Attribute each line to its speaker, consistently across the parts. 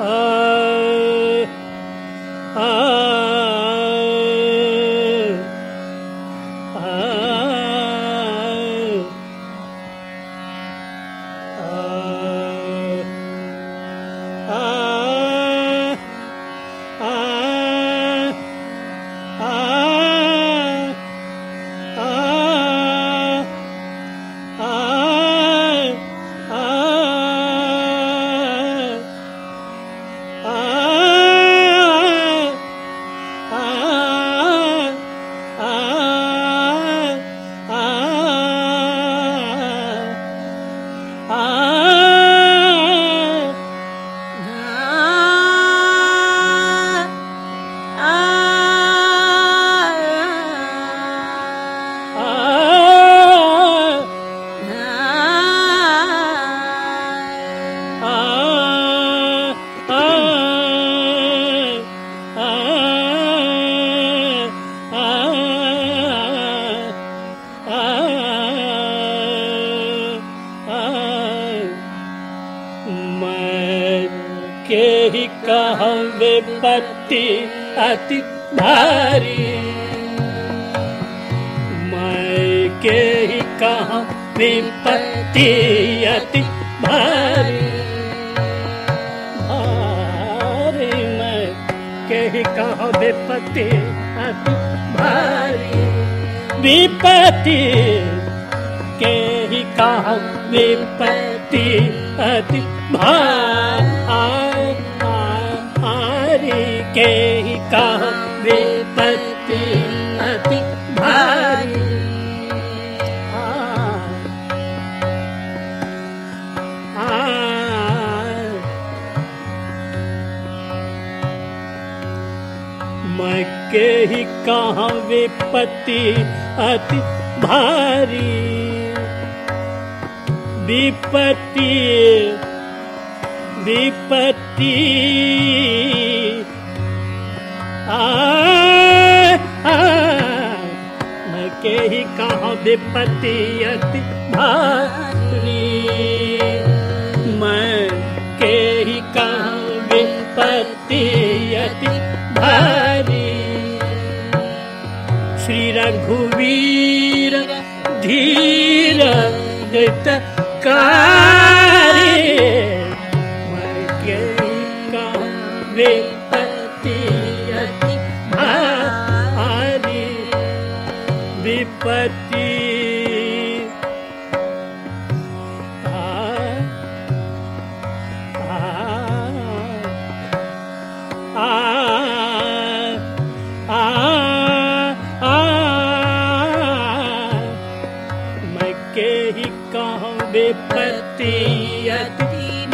Speaker 1: Oh. अति अति भारी मैं के ही कहा विपत्ति अति भारी भारी मैं के ही कहा विपत्ति अति भारी विपत्ति के ही कहा विपत्ति अति भारी के ही कहा विपत्ति अति भारी के ही कहा विपत्ति अति भारी विपत्ति विपत्ति केहि कहाँ विपत्ति अति भारी मैं केहि कहाँ विपत्ति अति भारी श्री रघुवीर धीर गत का भारी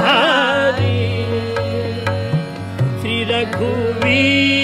Speaker 1: श्री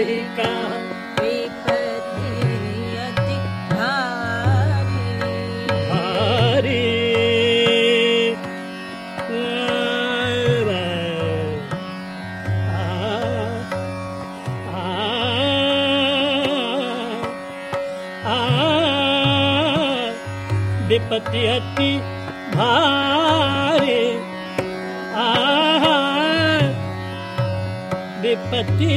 Speaker 1: भारी विपत्ति अति भारे आ विपत्ति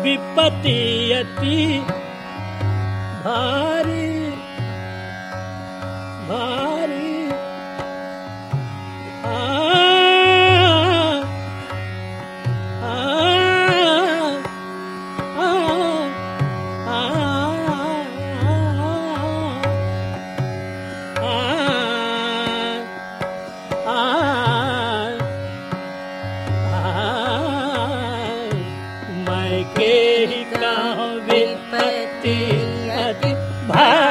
Speaker 1: विपतीयति भारी विपति भार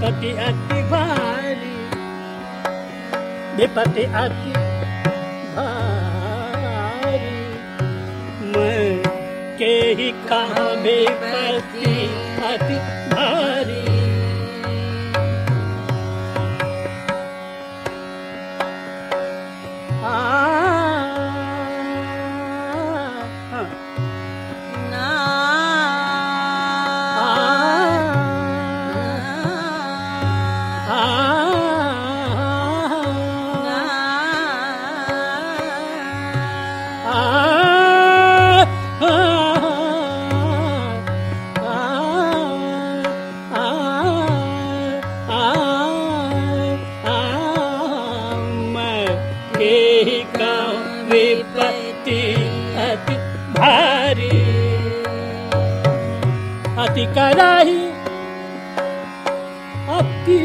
Speaker 1: विपति अति भारी विपति अति भारी मैं के ही कहा विपति अति कराही अति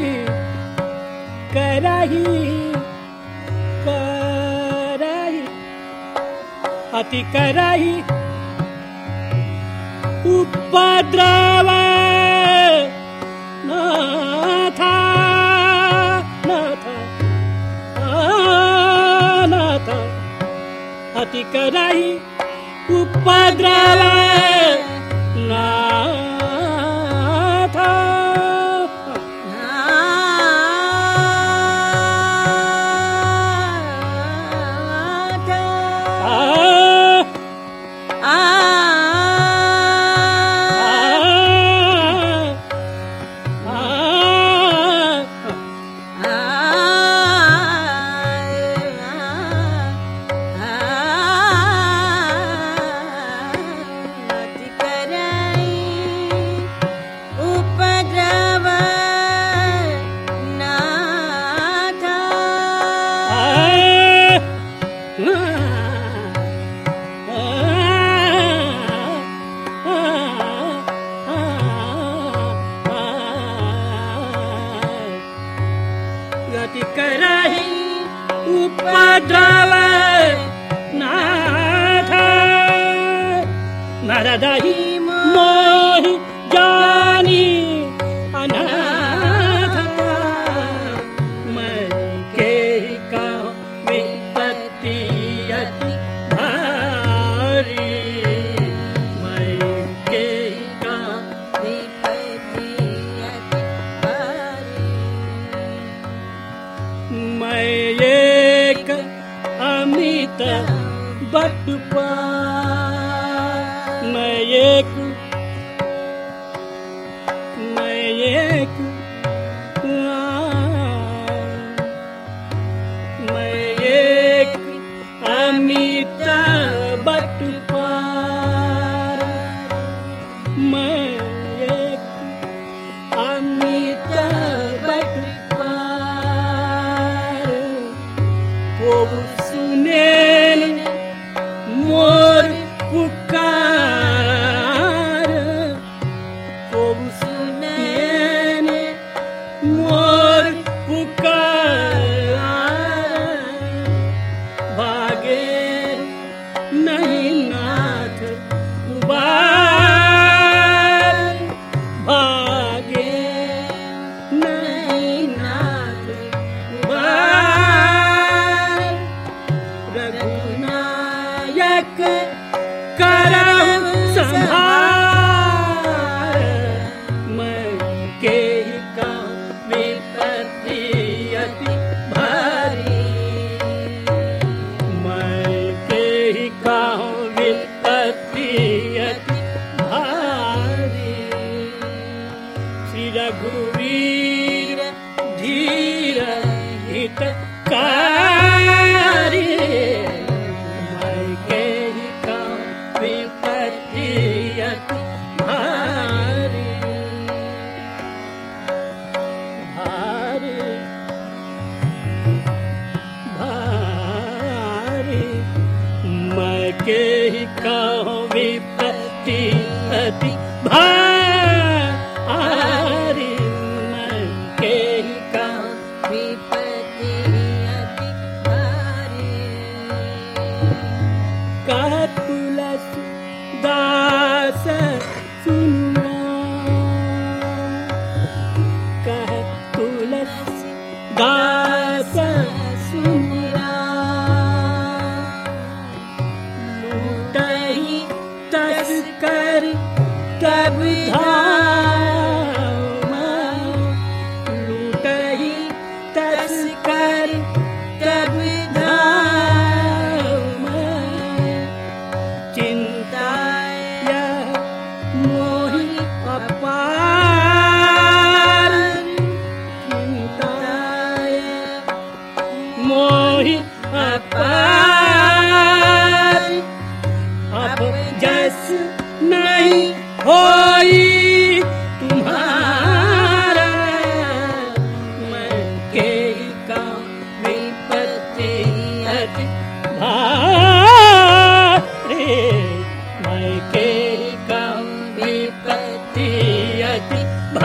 Speaker 1: कराही कराही अति कराही उपद्रव नाथा नाथा अति कराही Padrala ただいまジーニー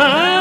Speaker 1: Ah!